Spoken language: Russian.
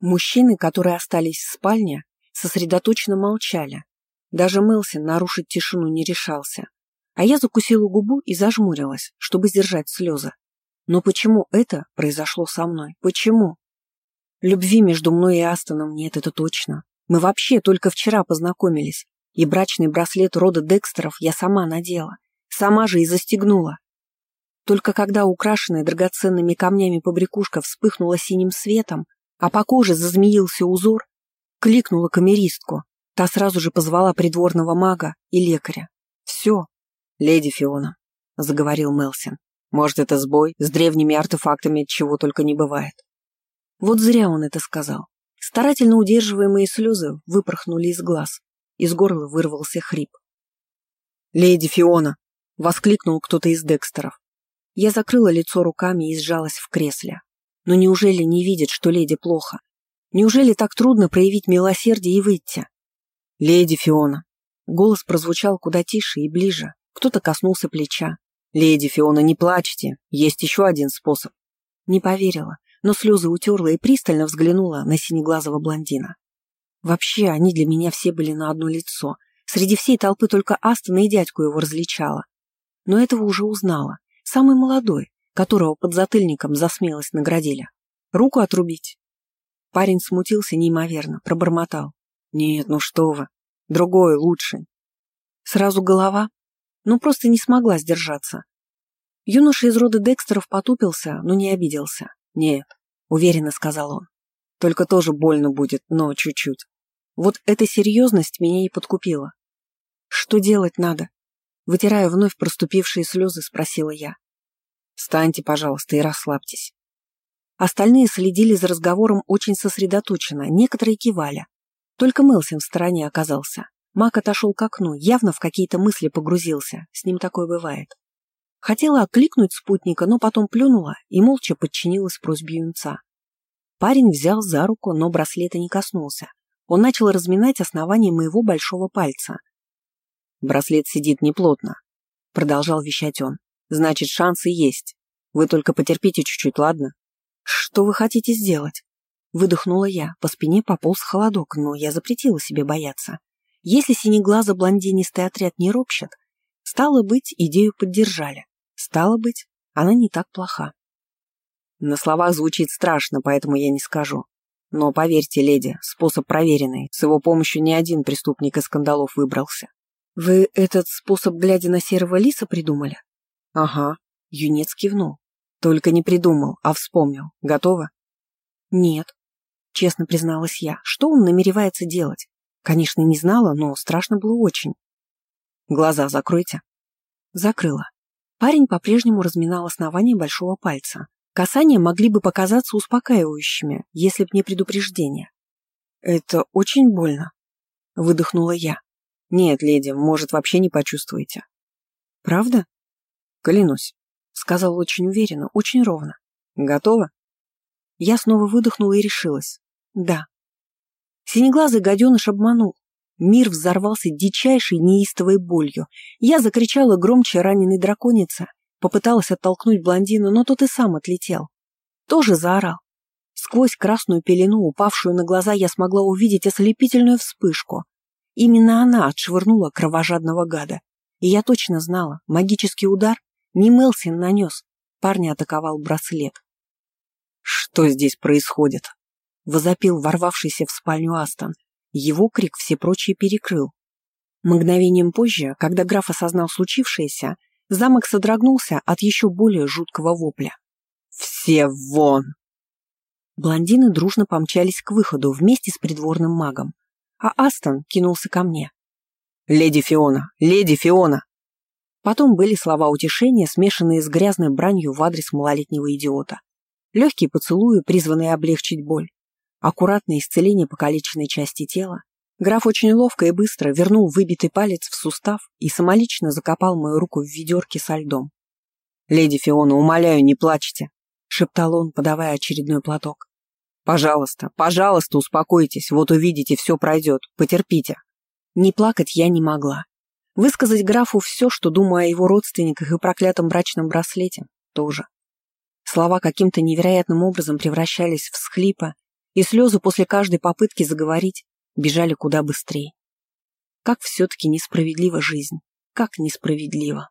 Мужчины, которые остались в спальне, сосредоточенно молчали. Даже Мелсин нарушить тишину не решался. А я закусила губу и зажмурилась, чтобы сдержать слезы. Но почему это произошло со мной? Почему? Любви между мной и Астоном нет, это точно. Мы вообще только вчера познакомились, и брачный браслет рода Декстеров я сама надела. Сама же и застегнула. Только когда украшенная драгоценными камнями побрякушка вспыхнула синим светом, а по коже зазмеился узор, кликнула камеристку. Та сразу же позвала придворного мага и лекаря. «Все, леди Фиона», — заговорил Мелсин. «Может, это сбой с древними артефактами, чего только не бывает». Вот зря он это сказал. Старательно удерживаемые слезы выпорхнули из глаз. Из горла вырвался хрип. «Леди Фиона!» — воскликнул кто-то из Декстеров. Я закрыла лицо руками и сжалась в кресле. Но неужели не видит, что леди плохо? Неужели так трудно проявить милосердие и выйти? «Леди Фиона!» Голос прозвучал куда тише и ближе. Кто-то коснулся плеча. «Леди Фиона, не плачьте. Есть еще один способ». Не поверила, но слезы утерла и пристально взглянула на синеглазого блондина. Вообще, они для меня все были на одно лицо. Среди всей толпы только Астона и дядьку его различала. Но этого уже узнала. Самый молодой, которого под затыльником за смелость наградили. Руку отрубить. Парень смутился неимоверно, пробормотал. Нет, ну что вы, другой лучше. Сразу голова? Ну, просто не смогла сдержаться. Юноша из рода Декстеров потупился, но не обиделся. Нет, уверенно сказал он. Только тоже больно будет, но чуть-чуть. Вот эта серьезность меня и подкупила. Что делать надо? Вытирая вновь проступившие слезы, спросила я. Встаньте, пожалуйста, и расслабьтесь. Остальные следили за разговором очень сосредоточенно, некоторые кивали. Только Мелсин в стороне оказался. Мак отошел к окну, явно в какие-то мысли погрузился, с ним такое бывает. Хотела окликнуть спутника, но потом плюнула и молча подчинилась просьбе юнца. Парень взял за руку, но браслета не коснулся. Он начал разминать основание моего большого пальца. «Браслет сидит неплотно», — продолжал вещать он. Значит, шансы есть. Вы только потерпите чуть-чуть, ладно? Что вы хотите сделать? Выдохнула я, по спине пополз холодок, но я запретила себе бояться. Если синеглазо блондинистый отряд не ропщет, стало быть, идею поддержали. Стало быть, она не так плоха. На словах звучит страшно, поэтому я не скажу. Но поверьте, леди, способ проверенный. С его помощью ни один преступник из скандалов выбрался. Вы этот способ, глядя на серого лиса, придумали? «Ага», — юнец кивнул. «Только не придумал, а вспомнил. Готова?» «Нет», — честно призналась я. «Что он намеревается делать?» Конечно, не знала, но страшно было очень. «Глаза закройте». Закрыла. Парень по-прежнему разминал основание большого пальца. Касания могли бы показаться успокаивающими, если б не предупреждение. «Это очень больно», — выдохнула я. «Нет, леди, может, вообще не почувствуете». «Правда?» Клянусь, сказал очень уверенно, очень ровно. Готова? Я снова выдохнула и решилась. Да. Синеглазый гаденыш обманул. Мир взорвался дичайшей неистовой болью. Я закричала громче раненой драконицы, попыталась оттолкнуть блондина, но тот и сам отлетел. Тоже заорал. Сквозь красную пелену, упавшую на глаза, я смогла увидеть ослепительную вспышку. Именно она отшвырнула кровожадного гада. И я точно знала, магический удар не Мелсин нанес. Парня атаковал браслет. «Что здесь происходит?» Возопил ворвавшийся в спальню Астон. Его крик все прочие перекрыл. Мгновением позже, когда граф осознал случившееся, замок содрогнулся от еще более жуткого вопля. «Все вон!» Блондины дружно помчались к выходу вместе с придворным магом, а Астон кинулся ко мне. «Леди Фиона! Леди Фиона!» Потом были слова утешения, смешанные с грязной бранью в адрес малолетнего идиота. Легкие поцелуи, призванные облегчить боль. Аккуратное исцеление покалеченной части тела. Граф очень ловко и быстро вернул выбитый палец в сустав и самолично закопал мою руку в ведерке со льдом. «Леди Фиона, умоляю, не плачьте», — шептал он, подавая очередной платок. «Пожалуйста, пожалуйста, успокойтесь, вот увидите, все пройдет, потерпите». Не плакать я не могла. Высказать графу все, что думаю о его родственниках и проклятом брачном браслете, тоже. Слова каким-то невероятным образом превращались в схлипы и слезы после каждой попытки заговорить бежали куда быстрее. Как все-таки несправедлива жизнь, как несправедливо.